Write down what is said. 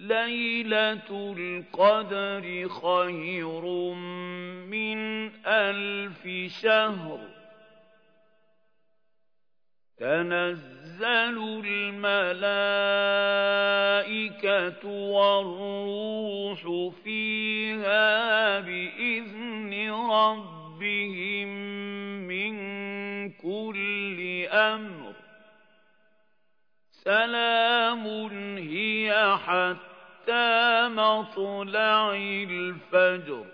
ليلة القدر خير من ألف شهر. تنزل الملائكة والروح فيها بإذن ربهم من كل أمر. سلام حتى مطلع الفجر.